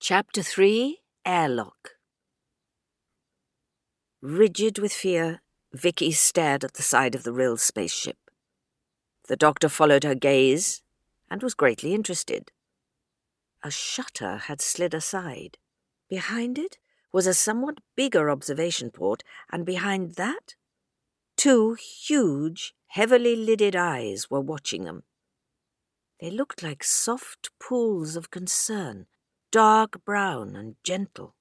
Chapter 3 Airlock Rigid with fear, Vicky stared at the side of the Rill spaceship. The doctor followed her gaze and was greatly interested. A shutter had slid aside. Behind it was a somewhat bigger observation port, and behind that, two huge, heavily lidded eyes were watching them. They looked like soft pools of concern dark brown and gentle.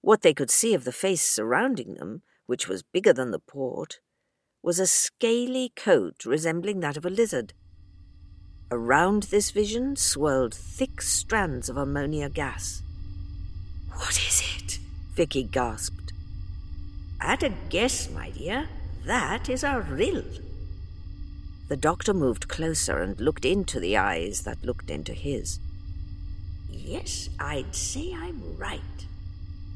What they could see of the face surrounding them, which was bigger than the port, was a scaly coat resembling that of a lizard. Around this vision swirled thick strands of ammonia gas. What is it? Vicky gasped. At a guess, my dear, that is a rill. The doctor moved closer and looked into the eyes that looked into his. Yes, I'd say I'm right.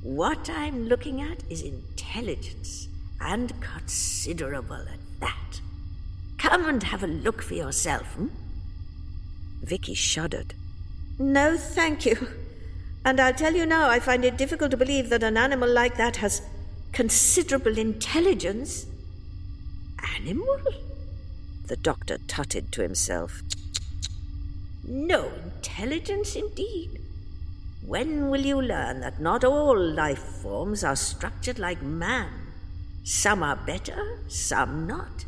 What I'm looking at is intelligence, and considerable at that. Come and have a look for yourself, hmm? Vicky shuddered. No, thank you. And I'll tell you now, I find it difficult to believe that an animal like that has considerable intelligence. Animal? The doctor tutted to himself. No intelligence indeed. When will you learn that not all life forms are structured like man? Some are better, some not.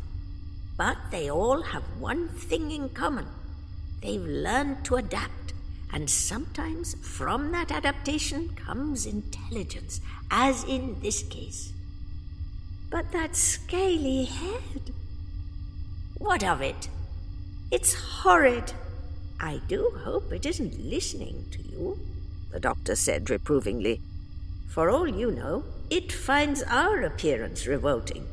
But they all have one thing in common they've learned to adapt, and sometimes from that adaptation comes intelligence, as in this case. But that scaly head. What of it? It's horrid. I do hope it isn't listening to you the doctor said reprovingly. For all you know, it finds our appearance revolting.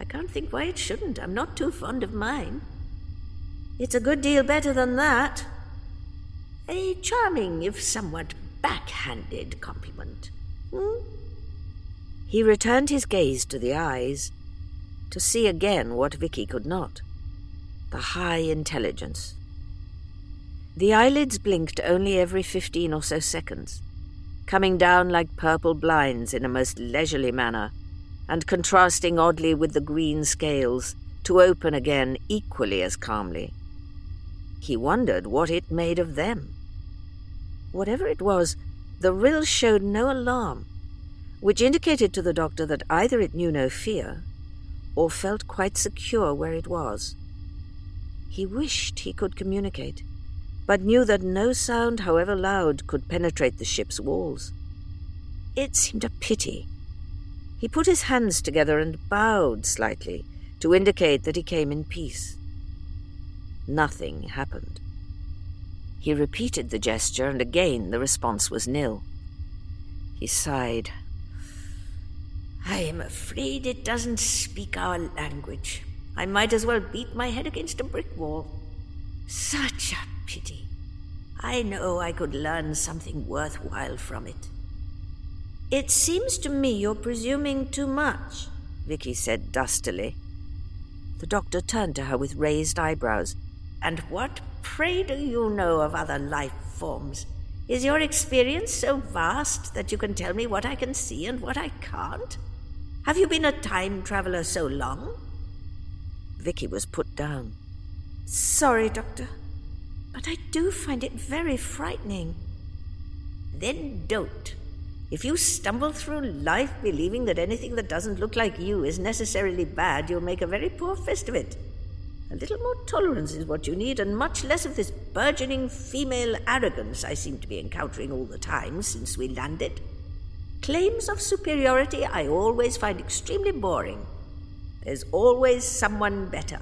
I can't think why it shouldn't. I'm not too fond of mine. It's a good deal better than that. A charming, if somewhat backhanded compliment. Hmm? He returned his gaze to the eyes, to see again what Vicky could not the high intelligence, the eyelids blinked only every fifteen or so seconds, coming down like purple blinds in a most leisurely manner, and contrasting oddly with the green scales to open again equally as calmly. He wondered what it made of them. Whatever it was, the rill showed no alarm, which indicated to the doctor that either it knew no fear or felt quite secure where it was. He wished he could communicate but knew that no sound, however loud, could penetrate the ship's walls. It seemed a pity. He put his hands together and bowed slightly to indicate that he came in peace. Nothing happened. He repeated the gesture, and again the response was nil. He sighed. I am afraid it doesn't speak our language. I might as well beat my head against a brick wall. Such a pity. I know I could learn something worthwhile from it. It seems to me you're presuming too much, Vicky said dustily. The doctor turned to her with raised eyebrows. And what, pray, do you know of other life forms? Is your experience so vast that you can tell me what I can see and what I can't? Have you been a time traveler so long? Vicky was put down. Sorry, Doctor. But I do find it very frightening. Then don't. If you stumble through life believing that anything that doesn't look like you is necessarily bad, you'll make a very poor fist of it. A little more tolerance is what you need, and much less of this burgeoning female arrogance I seem to be encountering all the time since we landed. Claims of superiority I always find extremely boring. There's always someone better.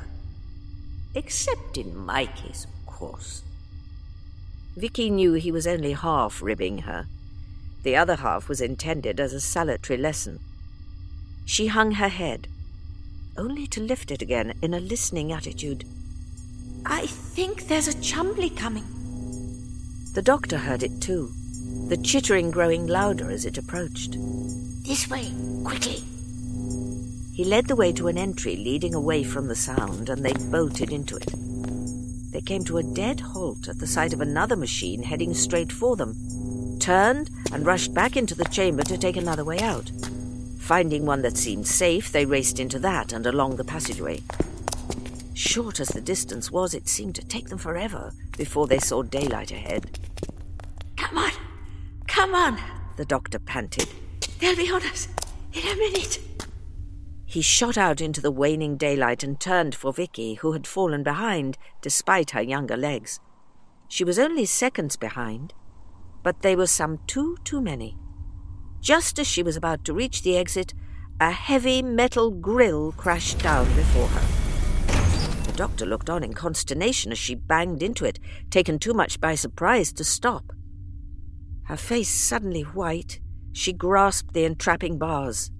Except in my case, of course. Vicky knew he was only half ribbing her. The other half was intended as a salutary lesson. She hung her head, only to lift it again in a listening attitude. I think there's a Chumbly coming. The doctor heard it too, the chittering growing louder as it approached. This way, quickly. He led the way to an entry leading away from the sound, and they bolted into it. They came to a dead halt at the sight of another machine heading straight for them. turned and rushed back into the chamber to take another way out. Finding one that seemed safe, they raced into that and along the passageway. Short as the distance was, it seemed to take them forever before they saw daylight ahead. Come on! Come on! The doctor panted. They'll be on us in a minute. He shot out into the waning daylight and turned for Vicky, who had fallen behind despite her younger legs. She was only seconds behind, but they were some two too many. Just as she was about to reach the exit, a heavy metal grill crashed down before her. The doctor looked on in consternation as she banged into it, taken too much by surprise to stop. Her face suddenly white, she grasped the entrapping bars.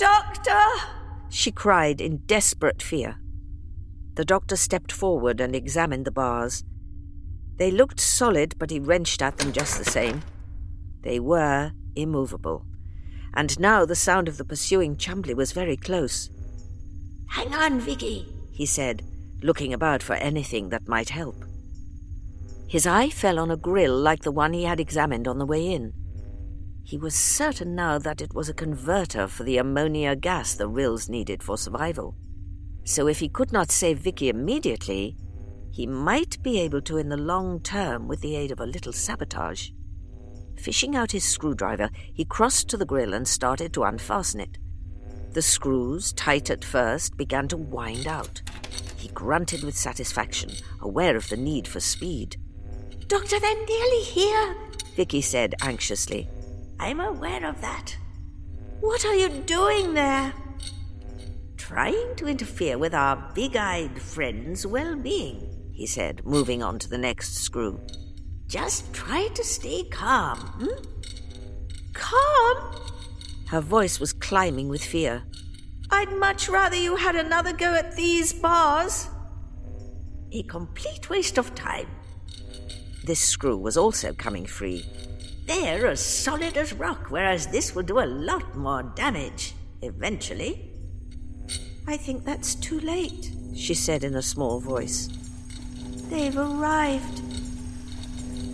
Doctor! she cried in desperate fear. The doctor stepped forward and examined the bars. They looked solid, but he wrenched at them just the same. They were immovable, and now the sound of the pursuing Chumbly was very close. Hang on, Vicky, he said, looking about for anything that might help. His eye fell on a grill like the one he had examined on the way in. He was certain now that it was a converter for the ammonia gas the Rills needed for survival. So if he could not save Vicky immediately, he might be able to in the long term with the aid of a little sabotage. Fishing out his screwdriver, he crossed to the grill and started to unfasten it. The screws, tight at first, began to wind out. He grunted with satisfaction, aware of the need for speed. Doctor, they're nearly here, Vicky said anxiously. I'm aware of that. What are you doing there? Trying to interfere with our big eyed friend's well being, he said, moving on to the next screw. Just try to stay calm, hmm? Calm? Her voice was climbing with fear. I'd much rather you had another go at these bars. A complete waste of time. This screw was also coming free, they're as solid as rock, whereas this will do a lot more damage, eventually. I think that's too late, she said in a small voice. They've arrived.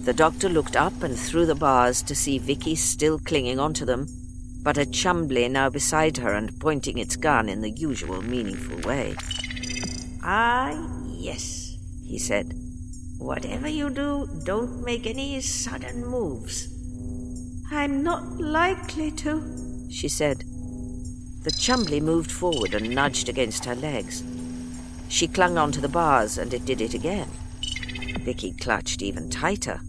The doctor looked up and through the bars to see Vicky still clinging onto them, but a Chumbly now beside her and pointing its gun in the usual meaningful way. Ah, yes, he said. Whatever you do, don't make any sudden moves. I'm not likely to, she said. The Chumbly moved forward and nudged against her legs. She clung onto the bars, and it did it again. Vicky clutched even tighter.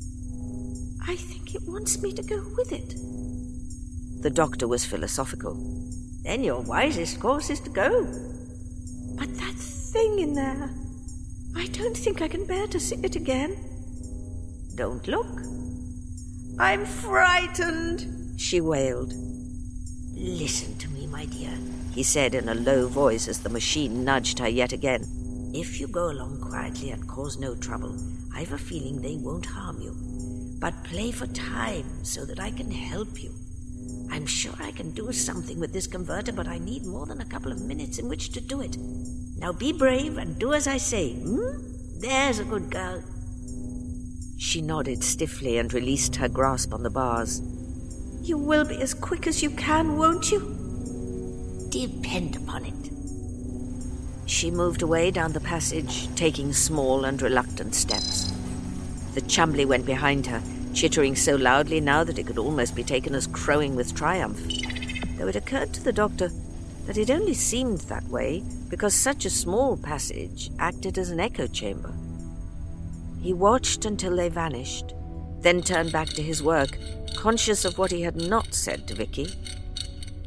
I think it wants me to go with it. The doctor was philosophical. Then your wisest course is to go. But that thing in there. I don't think I can bear to see it again. Don't look. I'm frightened, she wailed. Listen to me, my dear, he said in a low voice as the machine nudged her yet again. If you go along quietly and cause no trouble, I've a feeling they won't harm you. But play for time so that I can help you. I'm sure I can do something with this converter, but I need more than a couple of minutes in which to do it. Now be brave and do as I say, hmm? There's a good girl. She nodded stiffly and released her grasp on the bars. You will be as quick as you can, won't you? Depend upon it. She moved away down the passage, taking small and reluctant steps. The Chumbly went behind her, chittering so loudly now that it could almost be taken as crowing with triumph. Though it occurred to the doctor that it only seemed that way because such a small passage acted as an echo chamber. He watched until they vanished, then turned back to his work, conscious of what he had not said to Vicky,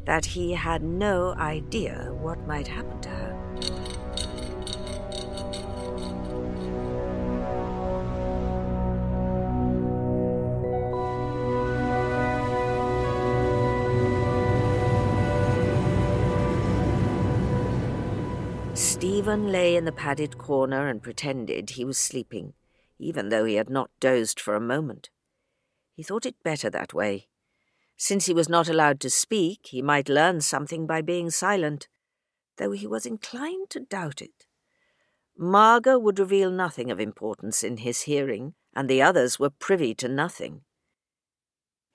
that he had no idea what might happen to her. Stephen lay in the padded corner and pretended he was sleeping even though he had not dozed for a moment. He thought it better that way. Since he was not allowed to speak, he might learn something by being silent, though he was inclined to doubt it. Margot would reveal nothing of importance in his hearing, and the others were privy to nothing.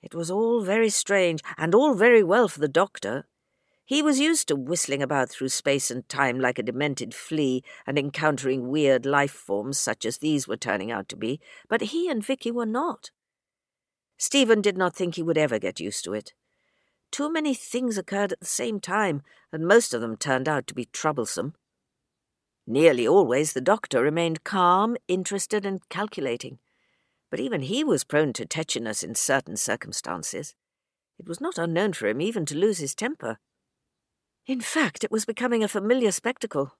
It was all very strange, and all very well for the doctor. He was used to whistling about through space and time like a demented flea and encountering weird life forms such as these were turning out to be, but he and Vicky were not. Stephen did not think he would ever get used to it. Too many things occurred at the same time, and most of them turned out to be troublesome. Nearly always the doctor remained calm, interested, and calculating, but even he was prone to tetchiness in certain circumstances. It was not unknown for him even to lose his temper. In fact, it was becoming a familiar spectacle.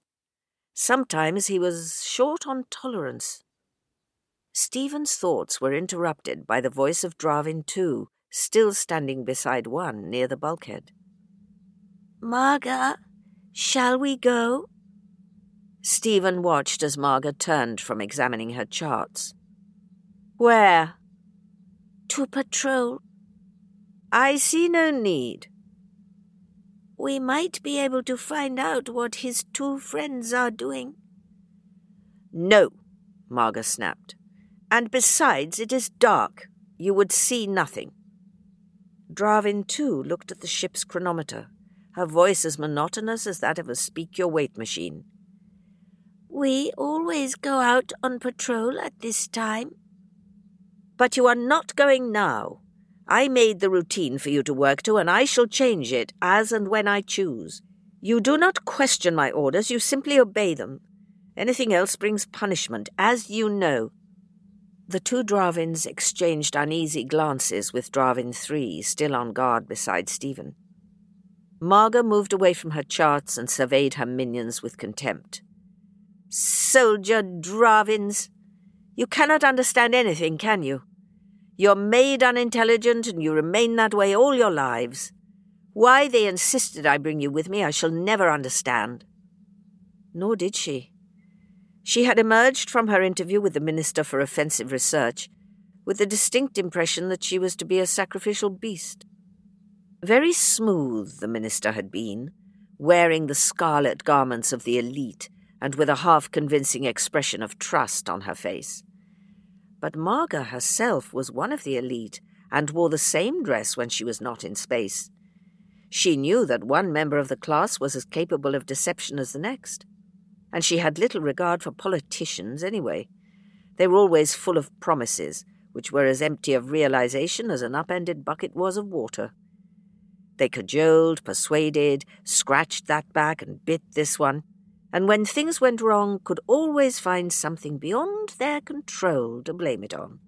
Sometimes he was short on tolerance. Stephen's thoughts were interrupted by the voice of Drahvin Two, still standing beside one near the bulkhead. Maaga, shall we go? Stephen watched as Maaga turned from examining her charts. Where? To patrol. I see no need. We might be able to find out what his two friends are doing. No, Maaga snapped. And besides, it is dark. You would see nothing. Drahvin, too, looked at the ship's chronometer, her voice as monotonous as that of a speak your weight machine. We always go out on patrol at this time. But you are not going now. I made the routine for you to work to, and I shall change it as and when I choose. You do not question my orders, you simply obey them. Anything else brings punishment, as you know. The two Dravins exchanged uneasy glances with Drahvin Three, still on guard beside Stephen. Maaga moved away from her charts and surveyed her minions with contempt. Soldier Dravins! You cannot understand anything, can you? You're made unintelligent, and you remain that way all your lives. Why they insisted I bring you with me, I shall never understand. Nor did she. She had emerged from her interview with the Minister for Offensive Research with the distinct impression that she was to be a sacrificial beast. Very smooth the Minister had been, wearing the scarlet garments of the elite and with a half convincing expression of trust on her face. But Maaga herself was one of the elite and wore the same dress when she was not in space. She knew that one member of the class was as capable of deception as the next, and she had little regard for politicians anyway. They were always full of promises, which were as empty of realization as an upended bucket was of water. They cajoled, persuaded, scratched that back and bit this one, and when things went wrong, could always find something beyond their control to blame it on.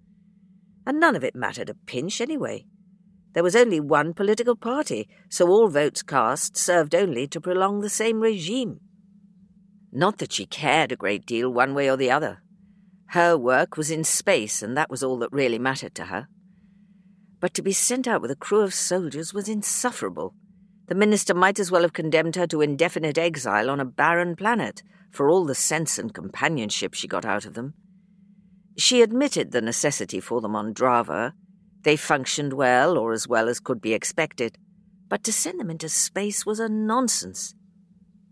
And none of it mattered a pinch anyway. There was only one political party, so all votes cast served only to prolong the same regime. Not that she cared a great deal one way or the other. Her work was in space, and that was all that really mattered to her. But to be sent out with a crew of soldiers was insufferable. The minister might as well have condemned her to indefinite exile on a barren planet, for all the sense and companionship she got out of them. She admitted the necessity for them on Drahva. They functioned well, or as well as could be expected, but to send them into space was a nonsense.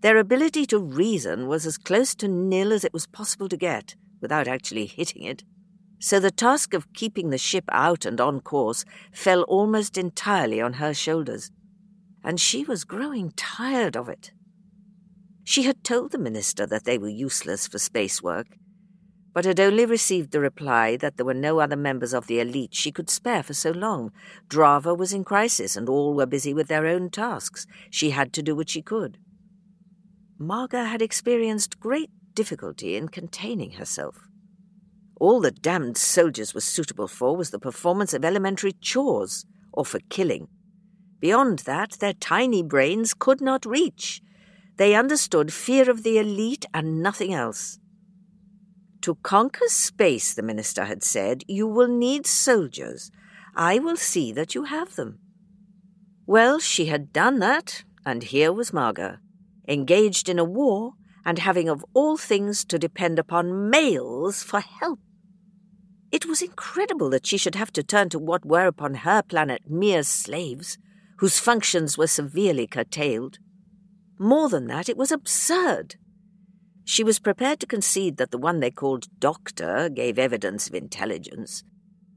Their ability to reason was as close to nil as it was possible to get, without actually hitting it. So the task of keeping the ship out and on course fell almost entirely on her shoulders and she was growing tired of it. She had told the minister that they were useless for space work, but had only received the reply that there were no other members of the elite she could spare for so long. Drahva was in crisis, and all were busy with their own tasks. She had to do what she could. Maaga had experienced great difficulty in containing herself. All the damned soldiers were suitable for was the performance of elementary chores, or for killing. Beyond that, their tiny brains could not reach. They understood fear of the elite and nothing else. To conquer space, the minister had said, you will need soldiers. I will see that you have them. Well, she had done that, and here was Maaga, engaged in a war and having of all things to depend upon males for help. It was incredible that she should have to turn to what were upon her planet mere slaves whose functions were severely curtailed. More than that, it was absurd. She was prepared to concede that the one they called doctor gave evidence of intelligence,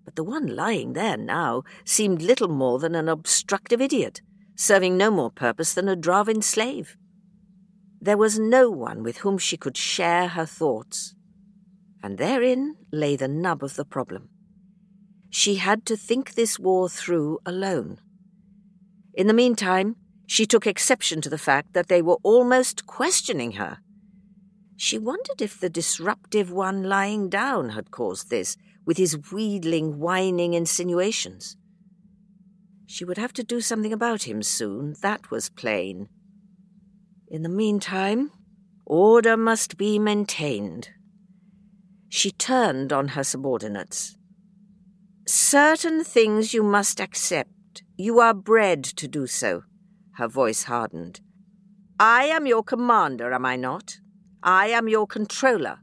But the one lying there now seemed little more than an obstructive idiot, serving no more purpose than a Drahvin slave. There was no one with whom she could share her thoughts, and therein lay the nub of the problem. She had to think this war through alone. In the meantime, she took exception to the fact that they were almost questioning her. She wondered if the disruptive one lying down had caused this, with his wheedling, whining insinuations. She would have to do something about him soon, that was plain. In the meantime, order must be maintained. She turned on her subordinates. Certain things you must accept. You are bred to do so. Her voice hardened. I am your commander, am I not? I am your controller.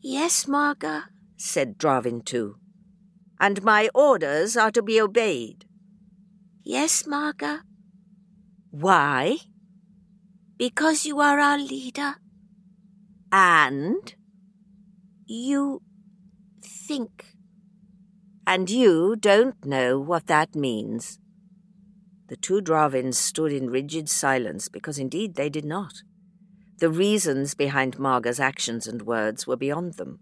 Yes, Maaga, said Drahvin II. And my orders are to be obeyed. Yes, Maaga. Why? Because you are our leader. And? You think. And you don't know what that means. The two Dravins stood in rigid silence because indeed they did not. The reasons behind Maaga's actions and words were beyond them.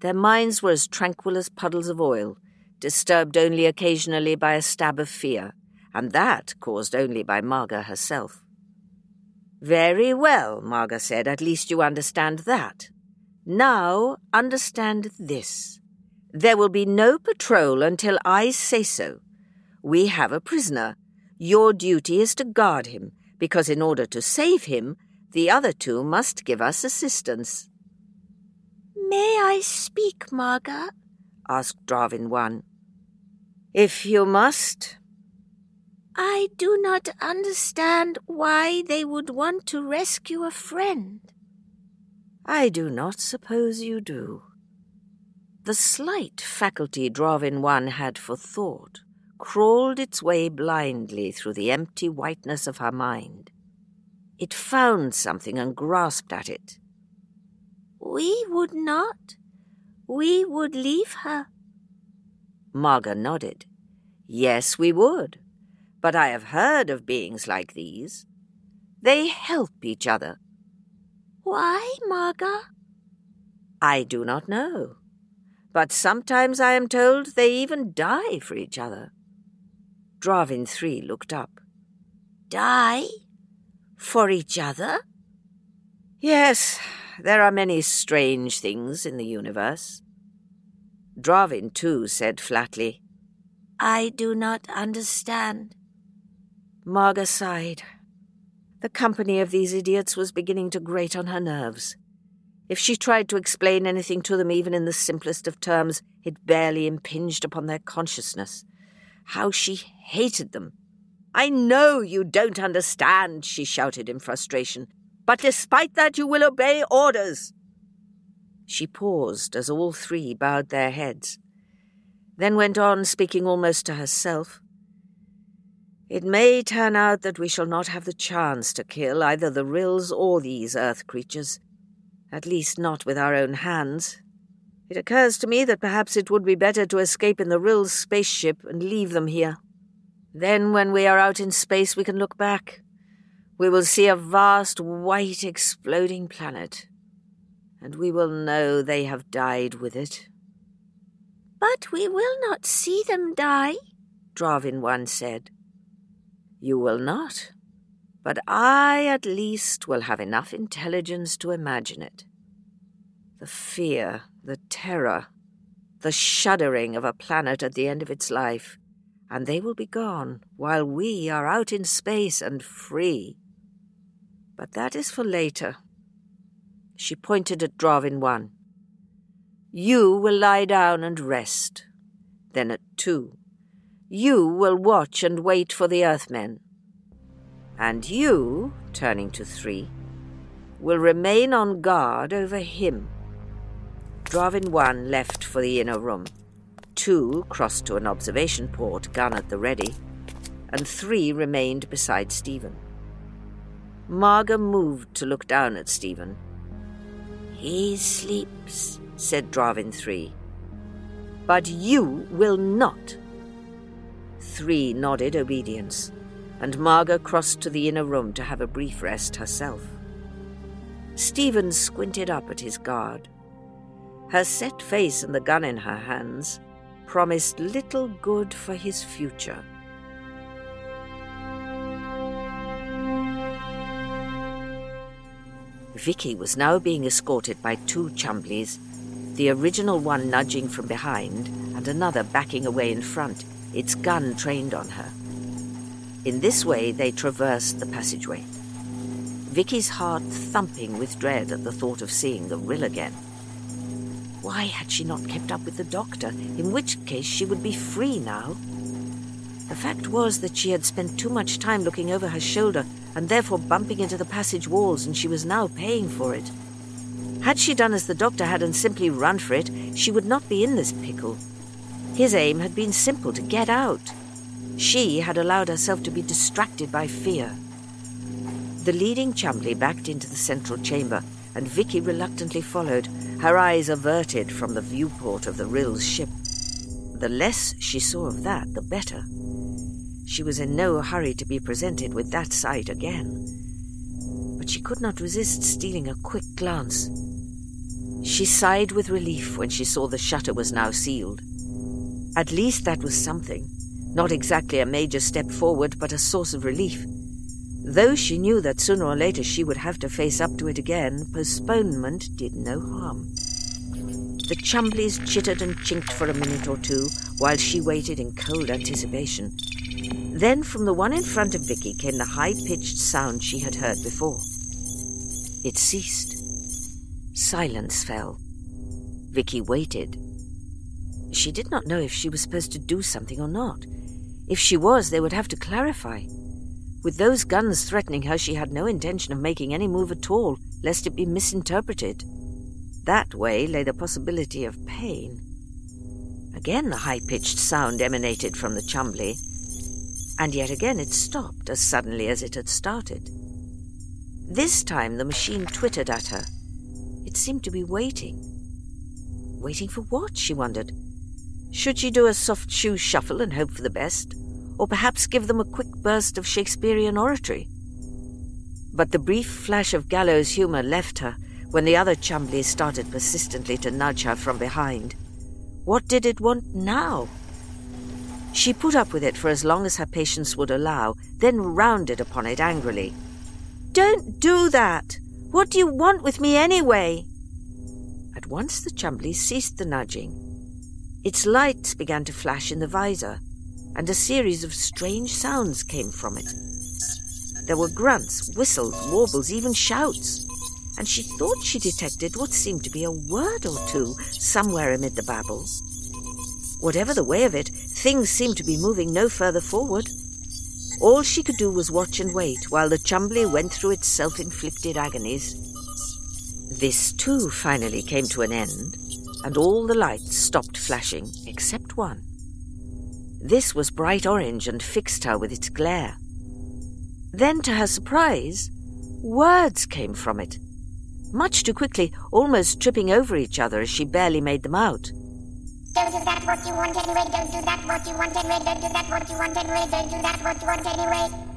Their minds were as tranquil as puddles of oil, disturbed only occasionally by a stab of fear, and that caused only by Maaga herself. Very well, Maaga said, at least you understand that. Now understand this. There will be no patrol until I say so. We have a prisoner. Your duty is to guard him, because in order to save him, the other two must give us assistance. May I speak, Maaga? asked Drahvin One. If you must. I do not understand why they would want to rescue a friend. I do not suppose you do. The slight faculty Drahvin One had for thought crawled its way blindly through the empty whiteness of her mind. It found something and grasped at it. We would not. We would leave her. Maaga nodded. Yes, we would. But I have heard of beings like these. They help each other. Why, Maaga? I do not know. But sometimes I am told they even die for each other. Drahvin Three looked up. Die? For each other? Yes, there are many strange things in the universe. Drahvin Two, said flatly, I do not understand. Maaga sighed. The company of these idiots was beginning to grate on her nerves. If she tried to explain anything to them, even in the simplest of terms, it barely impinged upon their consciousness. How she hated them. I know you don't understand, she shouted in frustration. But despite that, you will obey orders. She paused as all three bowed their heads, then went on, speaking almost to herself. It may turn out that we shall not have the chance to kill either the Rills or these earth creatures, at least not with our own hands. It occurs to me that perhaps it would be better to escape in the Rills spaceship and leave them here. Then, when we are out in space, we can look back we will see a vast white exploding planet, and we will know they have died with it. But we will not see them die, Drahvin One said. You will not, but I at least will have enough intelligence to imagine it. The fear, the terror, the shuddering of a planet at the end of its life, and they will be gone while we are out in space and free. But that is for later. She pointed at Drahvin One. You will lie down and rest. Then at two, you will watch and wait for the Earthmen. And you, turning to three, will remain on guard over him. Drahvin One left for the inner room. Two crossed to an observation port, gun at the ready, and three remained beside Stephen. Maaga moved to look down at Stephen. He sleeps, said Drahvin 3. But you will not. Three nodded obedience, and Maaga crossed to the inner room to have a brief rest herself. Stephen squinted up at his guard. Her set face and the gun in her hands promised little good for his future. Vicky was now being escorted by two Chumblies, the original one nudging from behind and another backing away in front, its gun trained on her. In this way they traversed the passageway. Vicky's heart thumping with dread at the thought of seeing the rill again. Why had she not kept up with the doctor, in which case she would be free now? The fact was that she had spent too much time looking over her shoulder and therefore bumping into the passage walls, and she was now paying for it. Had she done as the doctor had and simply run for it, she would not be in this pickle. His aim had been simple to get out. She had allowed herself to be distracted by fear. The leading Chumbly backed into the central chamber, and Vicky reluctantly followed, her eyes averted from the viewport of the Rill's ship. The less she saw of that, the better. She was in no hurry to be presented with that sight again. But she could not resist stealing a quick glance. She sighed with relief when she saw the shutter was now sealed. At least that was something. Not exactly a major step forward, but a source of relief. Though she knew that sooner or later she would have to face up to it again, postponement did no harm. The Chumblies chittered and chinked for a minute or two while she waited in cold anticipation. Then from the one in front of Vicky came the high-pitched sound she had heard before. It ceased. Silence fell. Vicky waited. She did not know if she was supposed to do something or not. If she was, they would have to clarify. With those guns threatening her, she had no intention of making any move at all, lest it be misinterpreted. That way lay the possibility of pain. Again the high-pitched sound emanated from the Chumbly, and yet again it stopped as suddenly as it had started. This time the machine twittered at her. It seemed to be waiting. Waiting for what, she wondered. Should she do a soft shoe shuffle and hope for the best? Or perhaps give them a quick burst of Shakespearean oratory? But the brief flash of gallows humour left her when the other Chumblies started persistently to nudge her from behind. What did it want now? She put up with it for as long as her patience would allow, then rounded upon it angrily. Don't do that! What do you want with me anyway? At once the Chumbly ceased the nudging. Its lights began to flash in the visor, and a series of strange sounds came from it. There were grunts, whistles, warbles, even shouts, and she thought she detected what seemed to be a word or two somewhere amid the babble. Whatever the way of it, things seemed to be moving no further forward. All she could do was watch and wait while the Chumbly went through its self-inflicted agonies. This too finally came to an end, and all the lights stopped flashing except one. This was bright orange and fixed her with its glare. Then, to her surprise, words came from it, much too quickly, almost tripping over each other as she barely made them out. Don't do that what you want anyway, don't do that what you want anyway, don't do that what you want anyway, don't do that what you want anyway.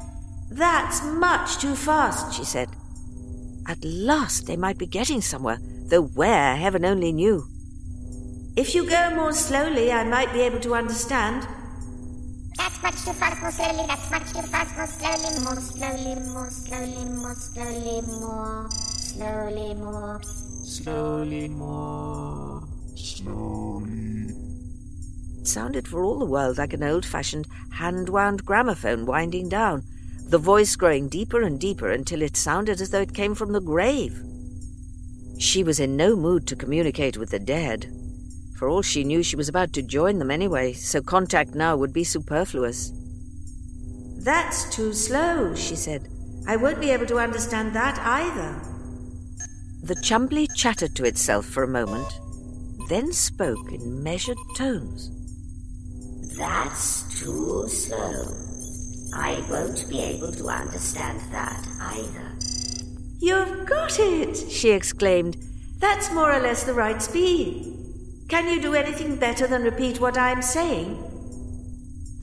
That's much too fast, she said. At last they might be getting somewhere, though where, heaven only knew. If you go more slowly, I might be able to understand. That's much too fast, more slowly, that's much too fast, more slowly, more slowly, more slowly, more slowly, more slowly, more slowly, more slowly. It sounded for all the world like an old fashioned hand wound gramophone winding down, the voice growing deeper and deeper until it sounded as though it came from the grave. She was in no mood to communicate with the dead. For all she knew, she was about to join them anyway, so contact now would be superfluous. That's too slow, she said. I won't be able to understand that either. The Chumbly chattered to itself for a moment, then spoke in measured tones. That's too slow. I won't be able to understand that either. You've got it, she exclaimed. That's more or less the right speed. Can you do anything better than repeat what I'm saying?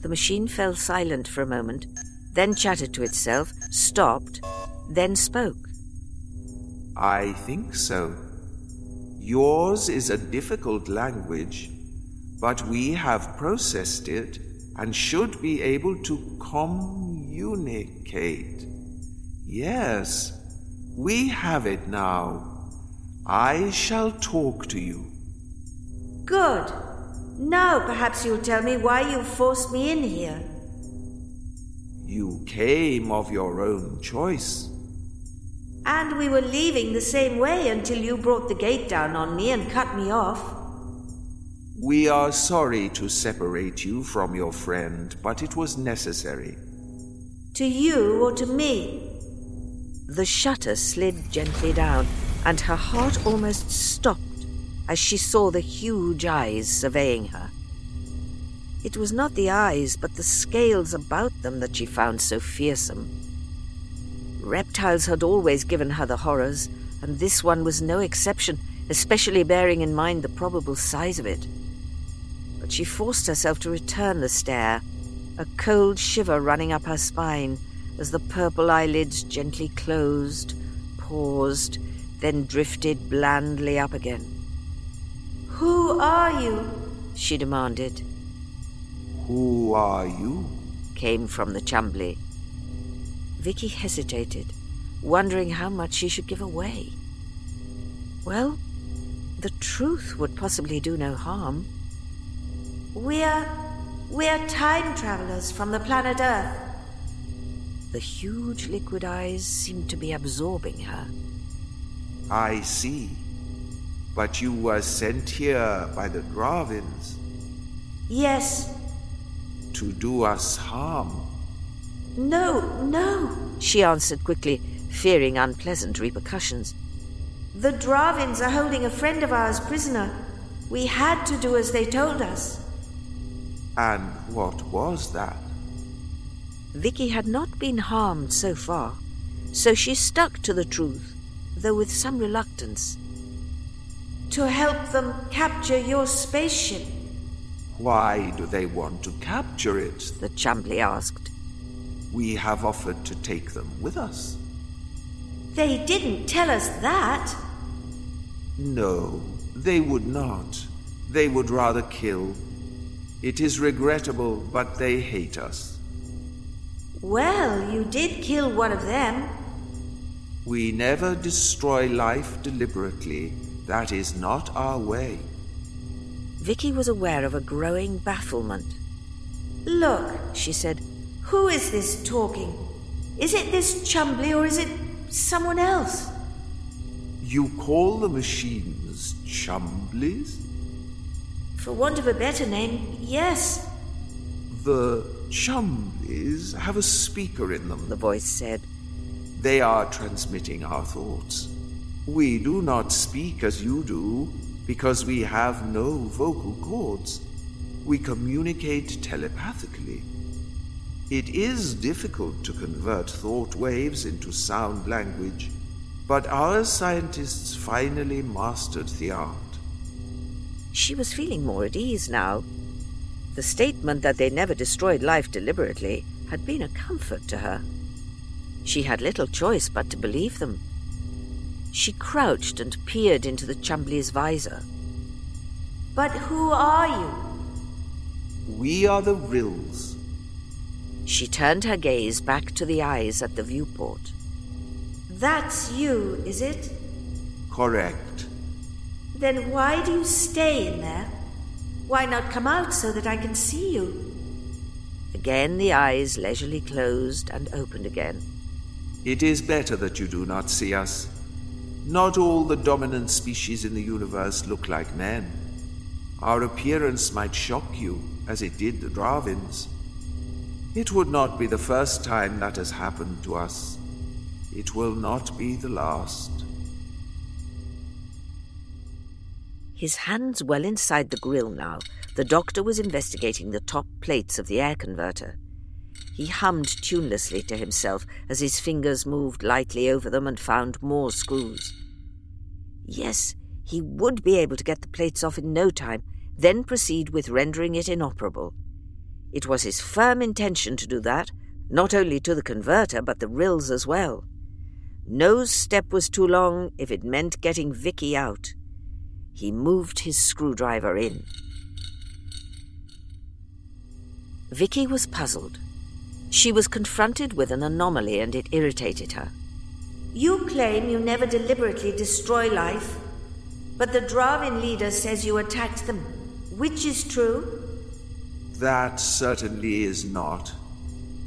The machine fell silent for a moment, then chattered to itself, stopped, then spoke. I think so. Yours is a difficult language, but we have processed it and should be able to communicate. Yes, we have it now. I shall talk to you. Good. Now perhaps you'll tell me why you forced me in here. You came of your own choice. And we were leaving the same way until you brought the gate down on me and cut me off. We are sorry to separate you from your friend, but it was necessary. To you or to me? The shutter slid gently down, and her heart almost stopped as she saw the huge eyes surveying her. It was not the eyes, but the scales about them that she found so fearsome. Reptiles had always given her the horrors, and this one was no exception, especially bearing in mind the probable size of it but she forced herself to return the stare, a cold shiver running up her spine as the purple eyelids gently closed, paused, then drifted blandly up again. Who are you? she demanded. Who are you? came from the Chumbly. Vicky hesitated, wondering how much she should give away. Well, the truth would possibly do no harm. We're. we're time travelers from the planet Earth. The huge liquid eyes seemed to be absorbing her. I see. But you were sent here by the Dravins Yes. to do us harm. No, no. She answered quickly, fearing unpleasant repercussions. The Dravins are holding a friend of ours prisoner. We had to do as they told us. And what was that? Vicky had not been harmed so far, so she stuck to the truth, though with some reluctance. To help them capture your spaceship. Why do they want to capture it? The Chumbly asked. We have offered to take them with us. They didn't tell us that. No, they would not. They would rather kill. It is regrettable, but they hate us. Well, you did kill one of them. We never destroy life deliberately. That is not our way. Vicky was aware of a growing bafflement. Look, she said, who is this talking? Is it this Chumbly or is it someone else? You call the machines chumblies? For want of a better name, yes. The chumblies have a speaker in them. The voice said. They are transmitting our thoughts. We do not speak as you do because we have no vocal cords. We communicate telepathically. It is difficult to convert thought waves into sound language, but our scientists finally mastered the art. She was feeling more at ease now. The statement that they never destroyed life deliberately had been a comfort to her. She had little choice but to believe them. She crouched and peered into the Chumbly's visor. But who are you? We are the Rills. She turned her gaze back to the eyes at the viewport. That's you, is it? Correct. Then why do you stay in there? Why not come out so that I can see you? Again the eyes leisurely closed and opened again. It is better that you do not see us. Not all the dominant species in the universe look like men. Our appearance might shock you, as it did the Dravins. It would not be the first time that has happened to us. It will not be the last. His hands well inside the grill now, the doctor was investigating the top plates of the air converter. He hummed tunelessly to himself as his fingers moved lightly over them and found more screws. Yes, He would be able to get the plates off in no time, then proceed with rendering it inoperable. It was his firm intention to do that, not only to the converter, but the rills as well. No step was too long if it meant getting Vicky out. He moved his screwdriver in. Vicky was puzzled. She was confronted with an anomaly and it irritated her. You claim you never deliberately destroy life, but the Drahvin leader says you attacked them. Which is true? That certainly is not.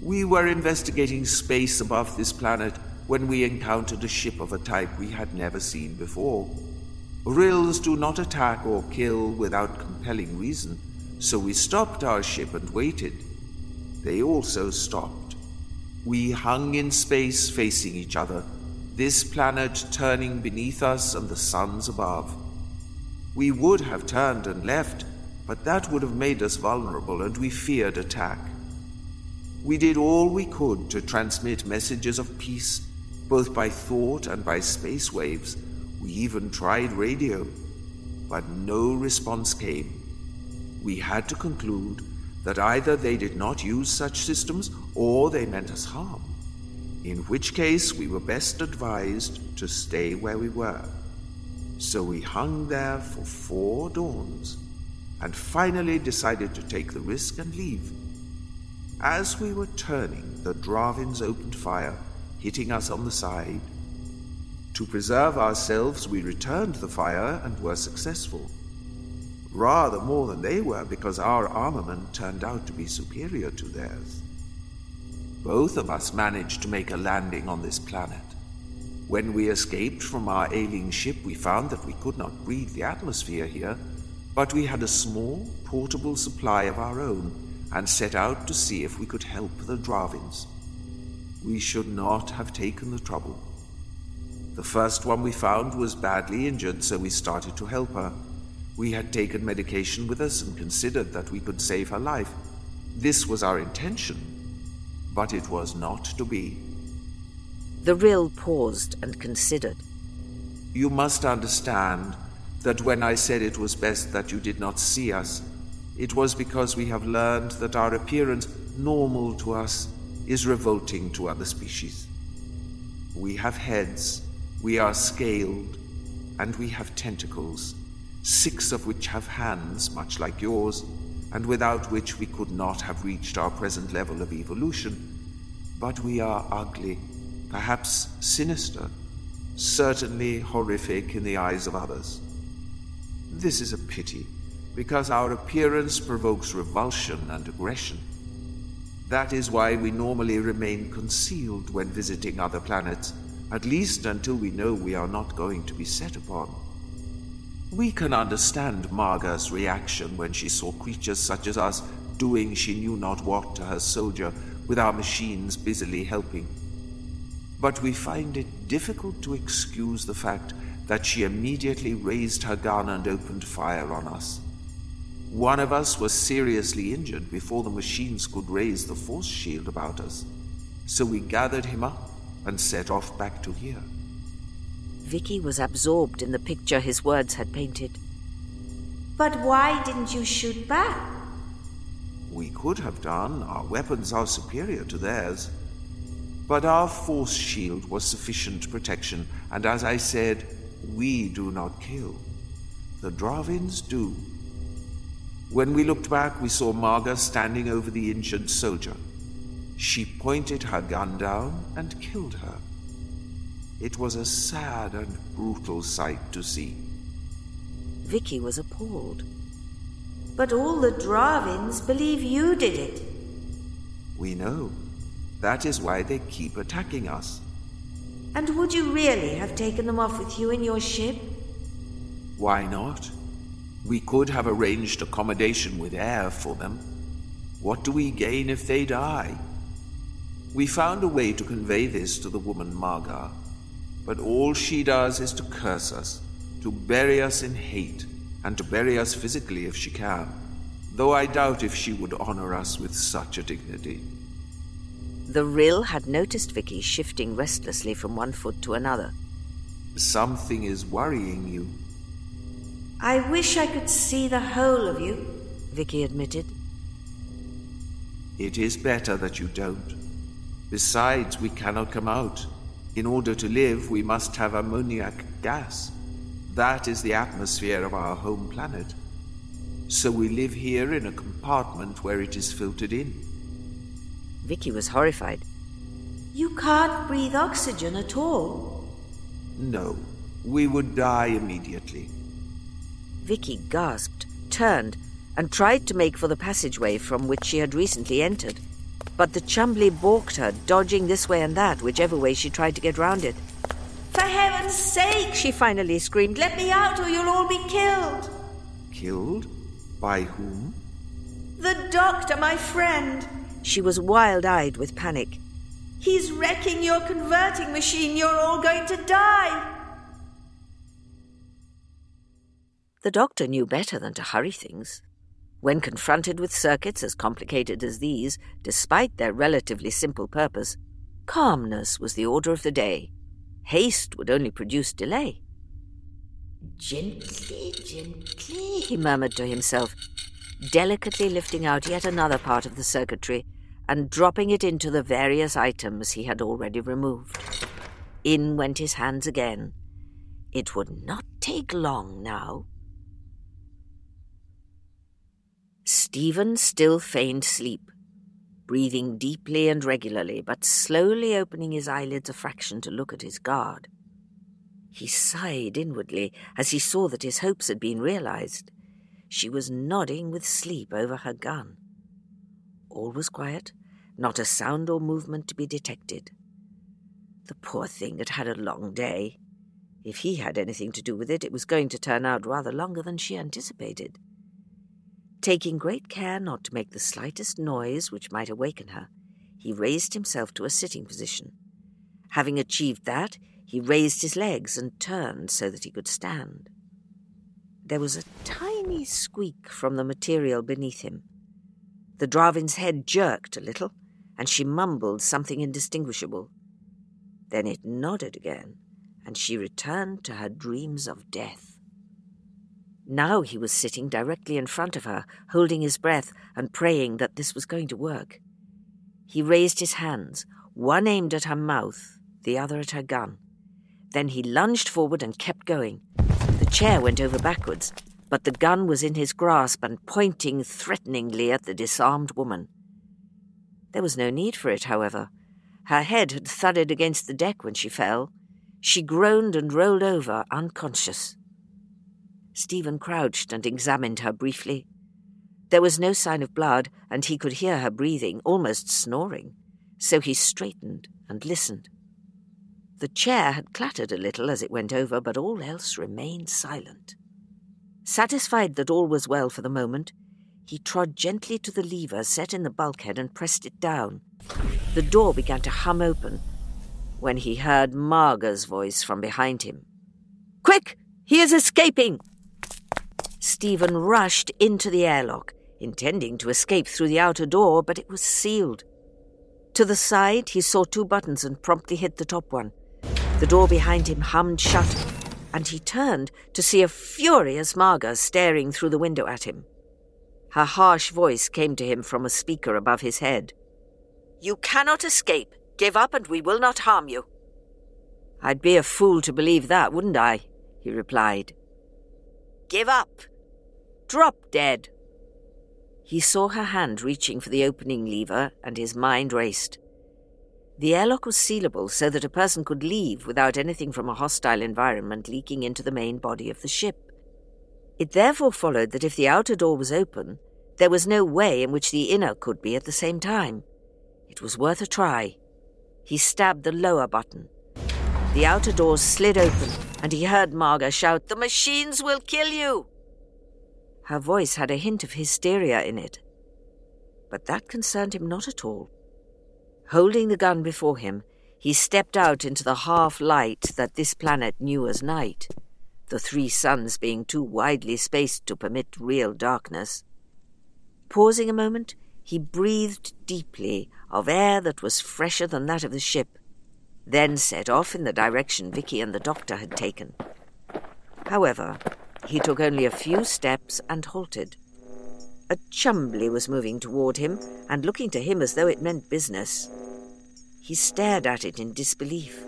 We were investigating space above this planet when we encountered a ship of a type we had never seen before. Rills do not attack or kill without compelling reason, so we stopped our ship and waited. They also stopped. We hung in space facing each other, this planet turning beneath us and the suns above. We would have turned and left, but that would have made us vulnerable and we feared attack. We did all we could to transmit messages of peace, both by thought and by space waves. We even tried radio, but no response came. We had to conclude that either they did not use such systems or they meant us harm, in which case we were best advised to stay where we were. So we hung there for four dawns and finally decided to take the risk and leave. As we were turning, the Drahvins opened fire, hitting us on the side. To preserve ourselves, we returned the fire and were successful. Rather more than they were, because our armament turned out to be superior to theirs. Both of us managed to make a landing on this planet. When we escaped from our ailing ship, we found that we could not breathe the atmosphere here, but we had a small, portable supply of our own and set out to see if we could help the Drahvins. We should not have taken the trouble. The first one we found was badly injured, so we started to help her. We had taken medication with us and considered that we could save her life. This was our intention, but it was not to be. The rill paused and considered. You must understand that when I said it was best that you did not see us, it was because we have learned that our appearance, normal to us, is revolting to other species. We have heads, we are scaled, and we have tentacles, six of which have hands, much like yours, and without which we could not have reached our present level of evolution. But we are ugly, perhaps sinister, certainly horrific in the eyes of others. This is a pity, because our appearance provokes revulsion and aggression. That is why we normally remain concealed when visiting other planets, at least until we know we are not going to be set upon. We can understand Maaga's reaction when she saw creatures such as us doing she knew not what to her soldier with our machines busily helping. But we find it difficult to excuse the fact that she immediately raised her gun and opened fire on us. One of us was seriously injured before the machines could raise the force shield about us, so we gathered him up and set off back to here. Vicki was absorbed in the picture his words had painted. But why didn't you shoot back? We could have done. Our weapons are superior to theirs. But our force shield was sufficient protection, and as I said, we do not kill. The Drahvins do. When we looked back, we saw Maaga standing over the injured soldier. She pointed her gun down and killed her. It was a sad and brutal sight to see. Vicki was appalled. But all the Drahvins believe you did it. We know. That is why they keep attacking us. And would you really have taken them off with you in your ship? Why not? We could have arranged accommodation with air for them. What do we gain if they die? We found a way to convey this to the woman Maaga, but all she does is to curse us, to bury us in hate, and to bury us physically if she can, though I doubt if she would honor us with such a dignity. The rill had noticed Vicki shifting restlessly from one foot to another. Something is worrying you. I wish I could see the whole of you, Vicki admitted. It is better that you don't. Besides, we cannot come out. In order to live, we must have ammoniac gas. That is the atmosphere of our home planet. So we live here in a compartment where it is filtered in. Vicki was horrified. You can't breathe oxygen at all. No, we would die immediately. Vicki gasped, turned, and tried to make for the passageway from which she had recently entered. But the Chumbly balked her, dodging this way and that, whichever way she tried to get round it. For heaven's sake, she finally screamed, let me out or you'll all be killed. Killed? By whom? The doctor, my friend. She was wild eyed with panic. He's wrecking your converting machine. You're all going to die. The doctor knew better than to hurry things. When confronted with circuits as complicated as these, despite their relatively simple purpose, calmness was the order of the day. Haste would only produce delay. Gently, gently, he murmured to himself, delicately lifting out yet another part of the circuitry and dropping it into the various items he had already removed. In went his hands again. It would not take long now. Steven still feigned sleep, breathing deeply and regularly, but slowly opening his eyelids a fraction to look at his guard. He sighed inwardly as he saw that his hopes had been realized. She was nodding with sleep over her gun. All was quiet, not a sound or movement to be detected. The poor thing had had a long day. If he had anything to do with it, it was going to turn out rather longer than she anticipated. Taking great care not to make the slightest noise which might awaken her, he raised himself to a sitting position. Having achieved that, he raised his legs and turned so that he could stand. There was a tiny squeak from the material beneath him. The Drahvin's head jerked a little, and she mumbled something indistinguishable. Then it nodded again, and she returned to her dreams of death. Now he was sitting directly in front of her, holding his breath and praying that this was going to work. He raised his hands, one aimed at her mouth, the other at her gun. Then he lunged forward and kept going. The chair went over backwards, but the gun was in his grasp and pointing threateningly at the disarmed woman. There was no need for it, however. Her head had thudded against the deck when she fell. She groaned and rolled over, unconscious. Steven crouched and examined her briefly. There was no sign of blood, and he could hear her breathing, almost snoring, so he straightened and listened. The chair had clattered a little as it went over, but all else remained silent. Satisfied that all was well for the moment, he trod gently to the lever set in the bulkhead and pressed it down. The door began to hum open when he heard Maaga's voice from behind him. Quick! He is escaping! Steven rushed into the airlock, intending to escape through the outer door, but it was sealed. To the side, he saw two buttons and promptly hit the top one. The door behind him hummed shut, and he turned to see a furious Maaga staring through the window at him. Her harsh voice came to him from a speaker above his head. You cannot escape. Give up, and we will not harm you. I'd be a fool to believe that, wouldn't I? he replied. Give up, Drop dead. He saw her hand reaching for the opening lever, and his mind raced. The airlock was sealable so that a person could leave without anything from a hostile environment leaking into the main body of the ship. It therefore followed that if the outer door was open, there was no way in which the inner could be at the same time. It was worth a try. He stabbed the lower button. The outer door slid open, and he heard Maaga shout, The machines will kill you! Her voice had a hint of hysteria in it. But that concerned him not at all. Holding the gun before him, he stepped out into the half light that this planet knew as night, the three suns being too widely spaced to permit real darkness. Pausing a moment, he breathed deeply of air that was fresher than that of the ship, then set off in the direction Vicki and the doctor had taken. However, He took only a few steps and halted. A Chumbly was moving toward him and looking to him as though it meant business. He stared at it in disbelief.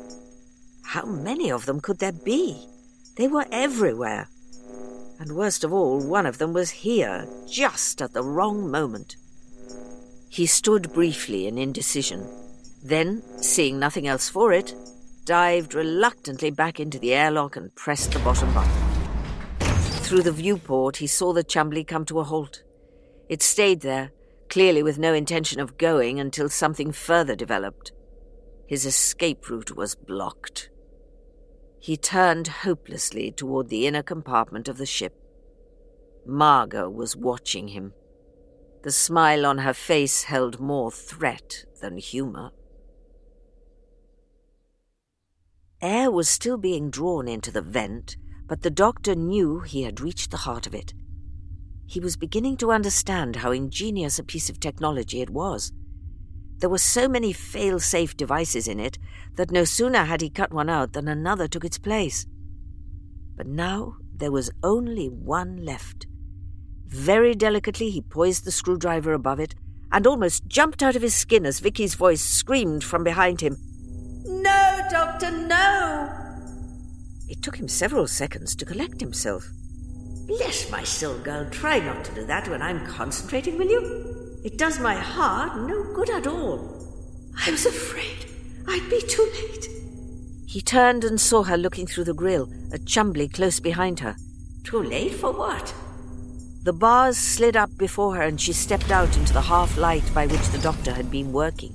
How many of them could there be? They were everywhere. And worst of all, one of them was here, just at the wrong moment. He stood briefly in indecision, then, seeing nothing else for it, dived reluctantly back into the airlock and pressed the bottom button. Through the viewport, he saw the Chumbly come to a halt. It stayed there, clearly with no intention of going until something further developed. His escape route was blocked. He turned hopelessly toward the inner compartment of the ship. Maaga was watching him. The smile on her face held more threat than humor. Air was still being drawn into the vent, but the doctor knew he had reached the heart of it. He was beginning to understand how ingenious a piece of technology it was. There were so many fail safe devices in it that no sooner had he cut one out than another took its place. But now there was only one left. Very delicately he poised the screwdriver above it and almost jumped out of his skin as Vicki's voice screamed from behind him, No, Doctor, no! It took him several seconds to collect himself. Bless my soul, girl, try not to do that when I'm concentrating, will you? It does my heart no good at all. I was afraid I'd be too late. He turned and saw her looking through the grill, a Chumbly close behind her. Too late for what? The bars slid up before her and she stepped out into the half light by which the doctor had been working.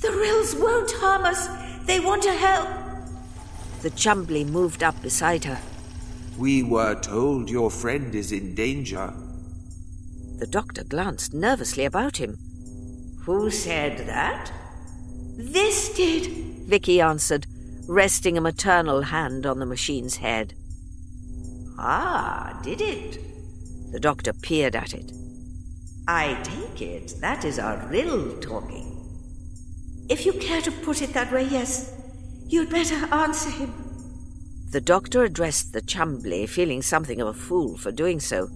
The Rills won't harm us. They want to help. The Chumbly moved up beside her. We were told your friend is in danger. The doctor glanced nervously about him. Who said that? This did, Vicki answered, resting a maternal hand on the machine's head. Ah, did it? The doctor peered at it. I take it that is our rill talking. If you care to put it that way, yes. You'd better answer him. The doctor addressed the Chumbly, feeling something of a fool for doing so.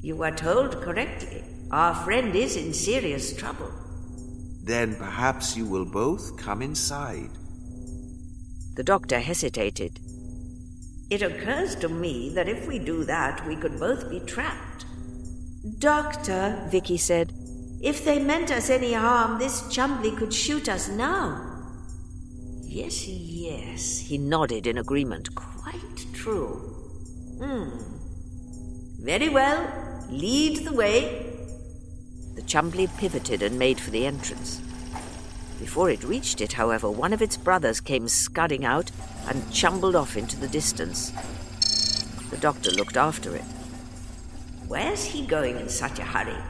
You were told correctly. Our friend is in serious trouble. Then perhaps you will both come inside. The doctor hesitated. It occurs to me that if we do that, we could both be trapped. Doctor, Vicki said, if they meant us any harm, this Chumbly could shoot us now. Yes, yes, he nodded in agreement. Quite true. Hmm. Very well. Lead the way. The Chumbly pivoted and made for the entrance. Before it reached it, however, one of its brothers came scudding out and chumbled off into the distance. The doctor looked after it. Where's he going in such a hurry?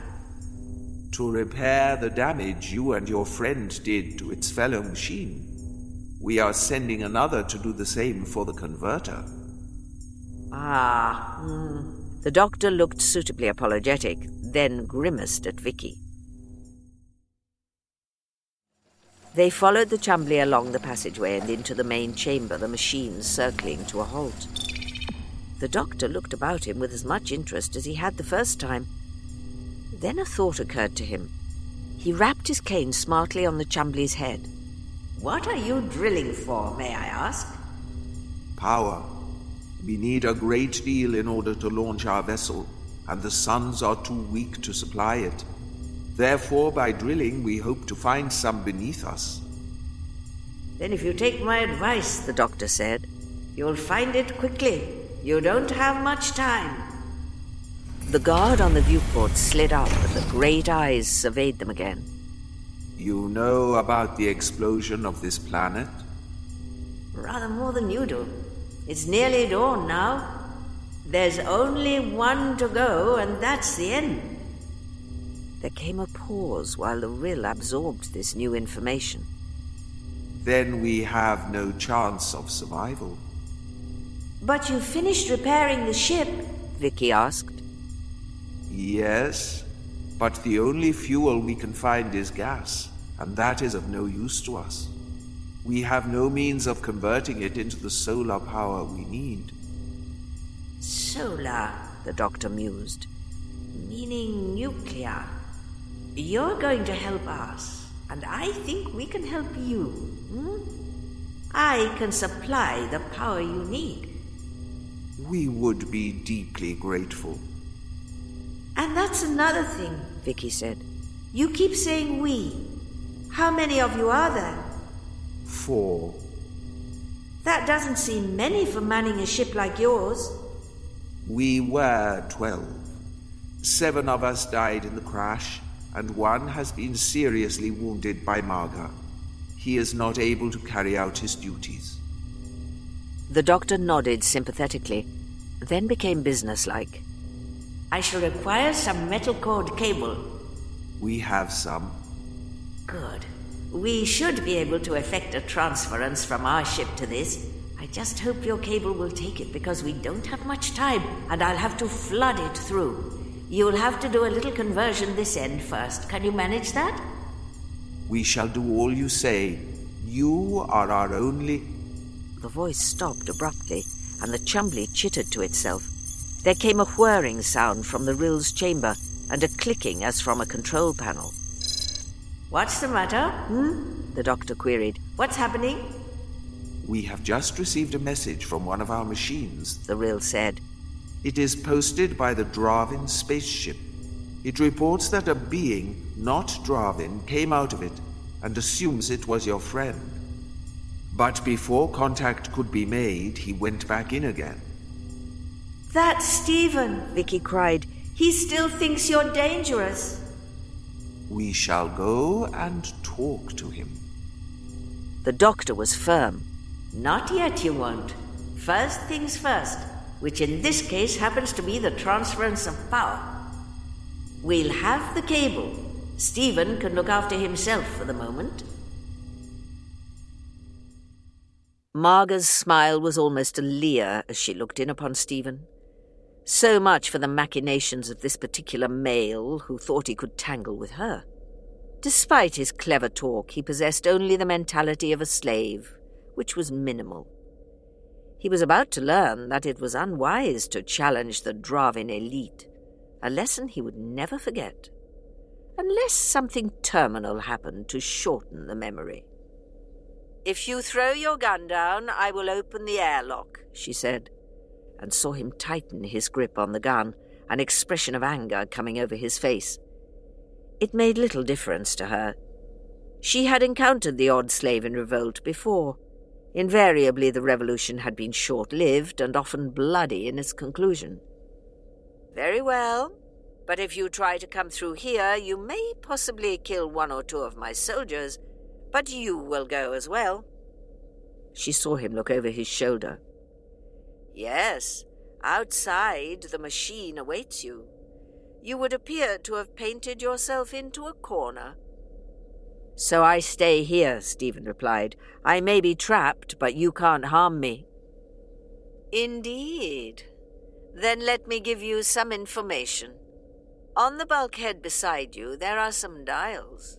To repair the damage you and your friend did to its fellow machine. We are sending another to do the same for the converter. Ah, hmm. The doctor looked suitably apologetic, then grimaced at Vicki. They followed the Chumbly along the passageway and into the main chamber, the machine circling to a halt. The doctor looked about him with as much interest as he had the first time. Then a thought occurred to him. He rapped his cane smartly on the Chumbly's head. What are you drilling for, may I ask? Power. We need a great deal in order to launch our vessel, and the suns are too weak to supply it. Therefore, by drilling, we hope to find some beneath us. Then, if you take my advice, the doctor said, you'll find it quickly. You don't have much time. The guard on the viewport slid up, and the great eyes surveyed them again. You know about the explosion of this planet? Rather more than you do. It's nearly dawn now. There's only one to go, and that's the end. There came a pause while the Rill absorbed this new information. Then we have no chance of survival. But you finished repairing the ship? Vicki asked. Yes, but the only fuel we can find is gas, and that is of no use to us. We have no means of converting it into the solar power we need. Solar, the doctor mused. meaning nuclear. You're going to help us, and I think we can help you. Hmm? I can supply the power you need. We would be deeply grateful. And that's another thing, Vicki said. You keep saying we. How many of you are there? Four. That doesn't seem many for manning a ship like yours. We were twelve. Seven of us died in the crash, and one has been seriously wounded by Maaga. He is not able to carry out his duties. The doctor nodded sympathetically, then became businesslike. I shall require some metal cord cable. We have some. Good. We should be able to effect a transference from our ship to this. I just hope your cable will take it because we don't have much time and I'll have to flood it through. You'll have to do a little conversion this end first. Can you manage that? We shall do all you say. You are our only. The voice stopped abruptly, and the Chumbly chittered to itself. There came a whirring sound from the Rill's chamber, and a clicking as from a control panel. What's the matter? Hmm? The doctor queried. What's happening? We have just received a message from one of our machines. The Rill said. It is posted by the Drahvin spaceship. It reports that a being, not Drahvin, came out of it and assumes it was your friend. But before contact could be made, he went back in again. That's Steven, Vicki cried. He still thinks you're dangerous. We shall go and talk to him. The doctor was firm. Not yet, you won't. First things first, which in this case happens to be the transference of power. We'll have the cable. Steven can look after himself for the moment. Maaga's smile was almost a leer as she looked in upon Steven. So much for the machinations of this particular male who thought he could tangle with her. Despite his clever talk, he possessed only the mentality of a slave, which was minimal. He was about to learn that it was unwise to challenge the Drahvin elite, a lesson he would never forget, unless something terminal happened to shorten the memory. If you throw your gun down, I will open the airlock, she said, and saw him tighten his grip on the gun, an expression of anger coming over his face. It made little difference to her. She had encountered the odd slave in revolt before. Invariably, the revolution had been short lived and often bloody in its conclusion. Very well, but if you try to come through here, you may possibly kill one or two of my soldiers, but you will go as well. She saw him look over his shoulder. Yes, outside the machine awaits you. You would appear to have painted yourself into a corner. So I stay here, Steven replied. I may be trapped, but you can't harm me. Indeed. Then let me give you some information. On the bulkhead beside you, there are some dials.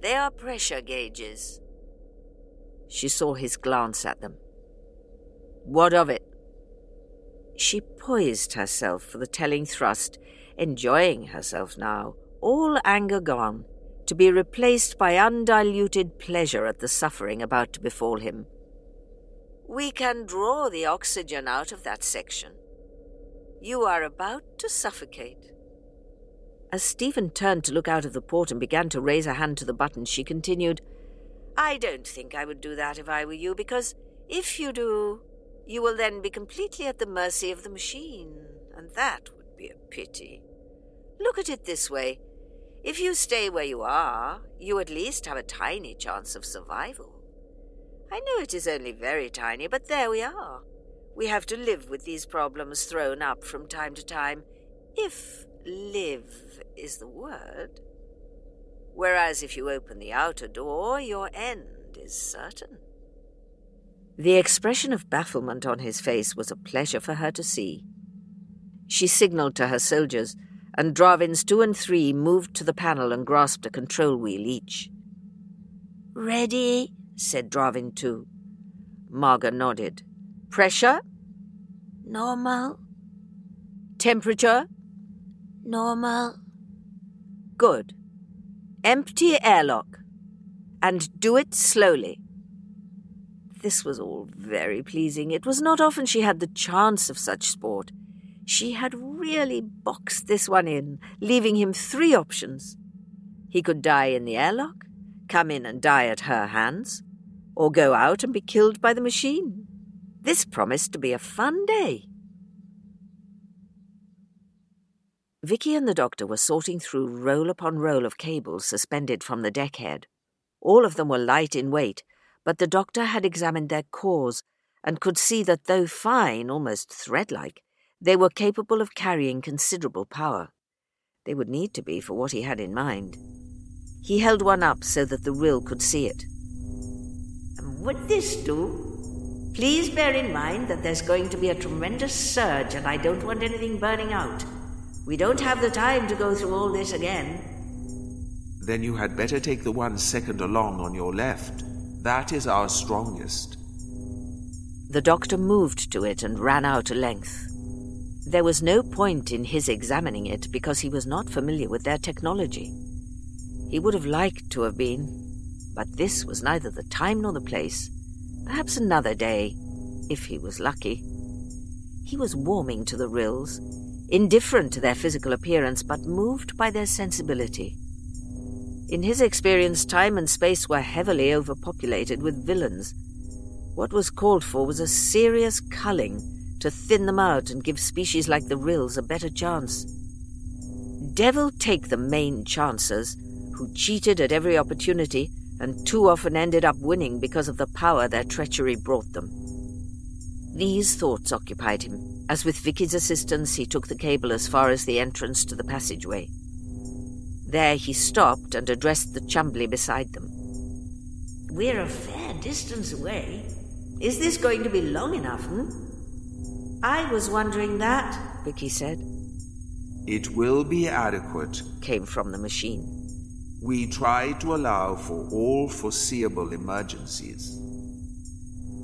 They are pressure gauges. She saw his glance at them. What of it? She poised herself for the telling thrust, enjoying herself now, all anger gone, to be replaced by undiluted pleasure at the suffering about to befall him. We can draw the oxygen out of that section. You are about to suffocate. As Steven turned to look out of the port and began to raise a hand to the button, she continued, I don't think I would do that if I were you, because if you do, you will then be completely at the mercy of the machine, and that would be a pity. Look at it this way if you stay where you are, you at least have a tiny chance of survival. I know it is only very tiny, but there we are. We have to live with these problems thrown up from time to time, if live is the word. Whereas if you open the outer door, your end is certain. The expression of bafflement on his face was a pleasure for her to see. She signaled to her soldiers, and Drahvins two and three moved to the panel and grasped a control wheel each. Ready, said Drahvin two. Maaga nodded. Pressure? Normal, Temperature? Normal. Good. Empty airlock. And do it slowly. This was all very pleasing. It was not often she had the chance of such sport. She had really boxed this one in, leaving him three options. He could die in the airlock, come in and die at her hands, or go out and be killed by the machine. This promised to be a fun day. Vicki and the doctor were sorting through roll upon roll of cables suspended from the deckhead. All of them were light in weight, but the doctor had examined their cores and could see that though fine, almost thread like, they were capable of carrying considerable power. They would need to be for what he had in mind. He held one up so that the rill could see it. And would this do? Please bear in mind that there's going to be a tremendous surge and I don't want anything burning out. We don't have the time to go through all this again. Then you had better take the one second along on your left. That is our strongest. The doctor moved to it and ran out a length. There was no point in his examining it because he was not familiar with their technology. He would have liked to have been, but this was neither the time nor the place. Perhaps another day, if he was lucky. He was warming to the rills, indifferent to their physical appearance, but moved by their sensibility. In his experience, time and space were heavily overpopulated with villains. What was called for was a serious culling to thin them out and give species like the Rills a better chance. Devil take the main chancers, who cheated at every opportunity and too often ended up winning because of the power their treachery brought them. These thoughts occupied him, as with Vicki's assistance he took the cable as far as the entrance to the passageway. There he stopped and addressed the Chumbly beside them. We're a fair distance away. Is this going to be long enough, hmm? I was wondering that, Vicki said. It will be adequate, came from the machine. We try to allow for all foreseeable emergencies.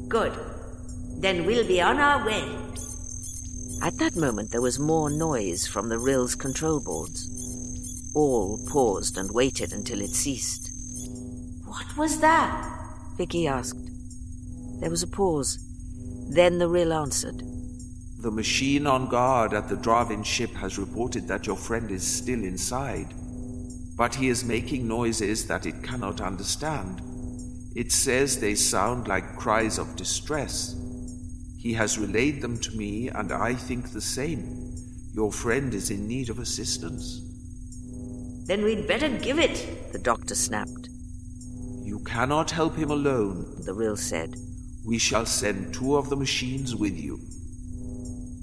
Good. Then we'll be on our way. At that moment, there was more noise from the Rill's control boards. All paused and waited until it ceased. What was that? Vicki asked. There was a pause. Then the Rill answered. The machine on guard at the Drahvin ship has reported that your friend is still inside, but he is making noises that it cannot understand. It says they sound like cries of distress. He has relayed them to me, and I think the same. Your friend is in need of assistance. Then we'd better give it, the doctor snapped. You cannot help him alone, the Rill said. We shall send two of the machines with you.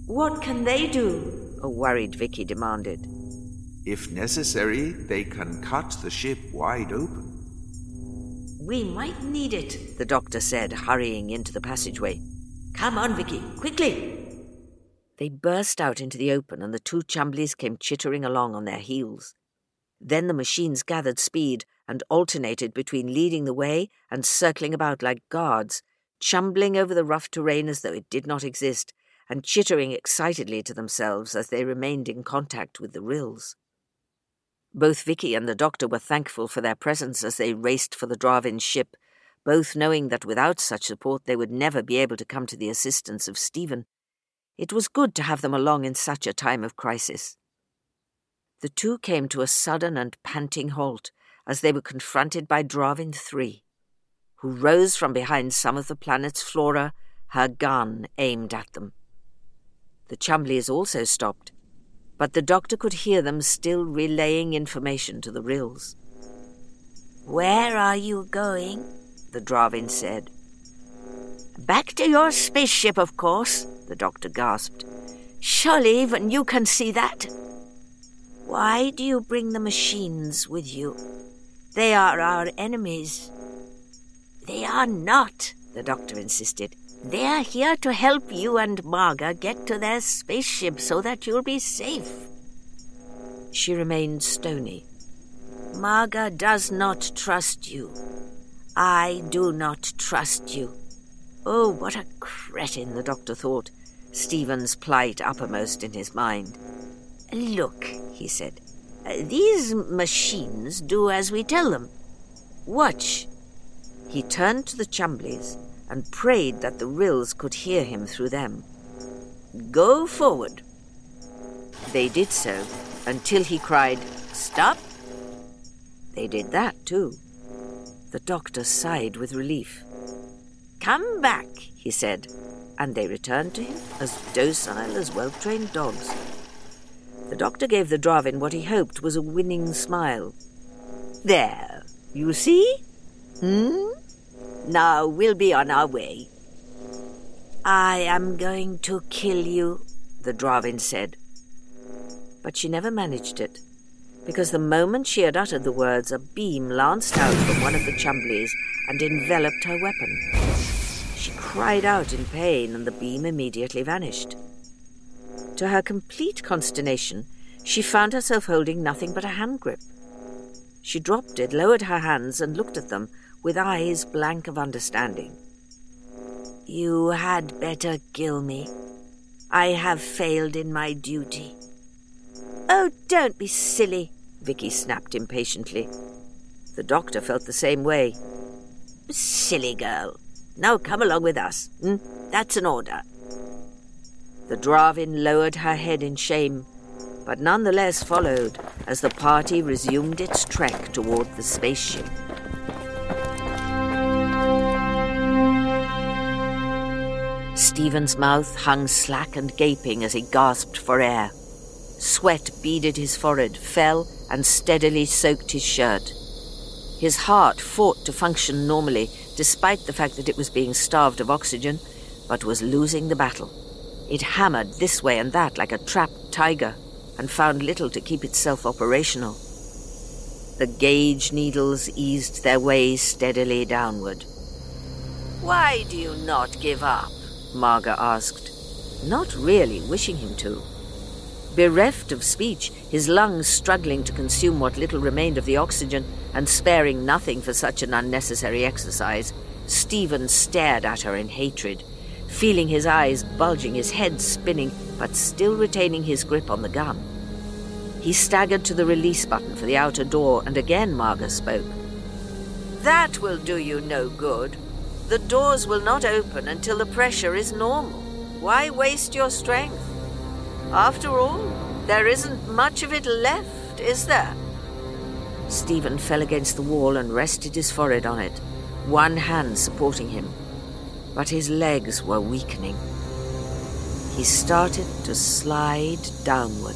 What can they do? A worried Vicki demanded. If necessary, they can cut the ship wide open. We might need it, the doctor said, hurrying into the passageway. Come on, Vicki, quickly! They burst out into the open, and the two Chumblies came chittering along on their heels. Then the machines gathered speed and alternated between leading the way and circling about like guards, chumbling over the rough terrain as though it did not exist, and chittering excitedly to themselves as they remained in contact with the rills. Both Vicki and the doctor were thankful for their presence as they raced for the Drahvin ship, both knowing that without such support they would never be able to come to the assistance of Steven. It was good to have them along in such a time of crisis. The two came to a sudden and panting halt as they were confronted by Drahvin 3, who rose from behind some of the planet's flora, her gun aimed at them. The Chumblies also stopped, but the doctor could hear them still relaying information to the Rills. Where are you going? the Drahvin said. Back to your spaceship, of course, the doctor gasped. Surely even you can see that. Why do you bring the machines with you? They are our enemies. They are not, the doctor insisted. They are here to help you and Maaga get to their spaceship so that you'll be safe. She remained stony. Maaga does not trust you. I do not trust you. Oh, what a cretin, the doctor thought. Steven's plight uppermost in his mind. Look, he said, these machines do as we tell them. Watch. He turned to the Chumblies and prayed that the rills could hear him through them. Go forward. They did so until he cried, Stop! They did that too. The doctor sighed with relief. Come back, he said, and they returned to him as docile as well trained dogs. The doctor gave the Drahvin what he hoped was a winning smile. There, you see? Hmm? Now we'll be on our way. I am going to kill you, the Drahvin said. But she never managed it, because the moment she had uttered the words, a beam lanced out from one of the Chumblies and enveloped her weapon. She cried out in pain, and the beam immediately vanished. To her complete consternation, she found herself holding nothing but a hand grip. She dropped it, lowered her hands, and looked at them with eyes blank of understanding. You had better kill me. I have failed in my duty. Oh, don't be silly, Vicki snapped impatiently. The doctor felt the same way. Silly girl. Now come along with us. Hmm? That's an order. The Drahvin lowered her head in shame, but nonetheless followed as the party resumed its trek toward the spaceship. Steven's mouth hung slack and gaping as he gasped for air. Sweat beaded his forehead, fell, and steadily soaked his shirt. His heart fought to function normally, despite the fact that it was being starved of oxygen, but was losing the battle. It hammered this way and that like a trapped tiger, and found little to keep itself operational. The gauge needles eased their way steadily downward. Why do you not give up? Maaga asked, not really wishing him to. Bereft of speech, his lungs struggling to consume what little remained of the oxygen, and sparing nothing for such an unnecessary exercise, Steven stared at her in hatred, feeling his eyes bulging, his head spinning, but still retaining his grip on the gun. He staggered to the release button for the outer door, and again Maaga spoke. That will do you no good. The doors will not open until the pressure is normal. Why waste your strength? After all, there isn't much of it left, is there? Steven fell against the wall and rested his forehead on it, one hand supporting him. But his legs were weakening. He started to slide downward.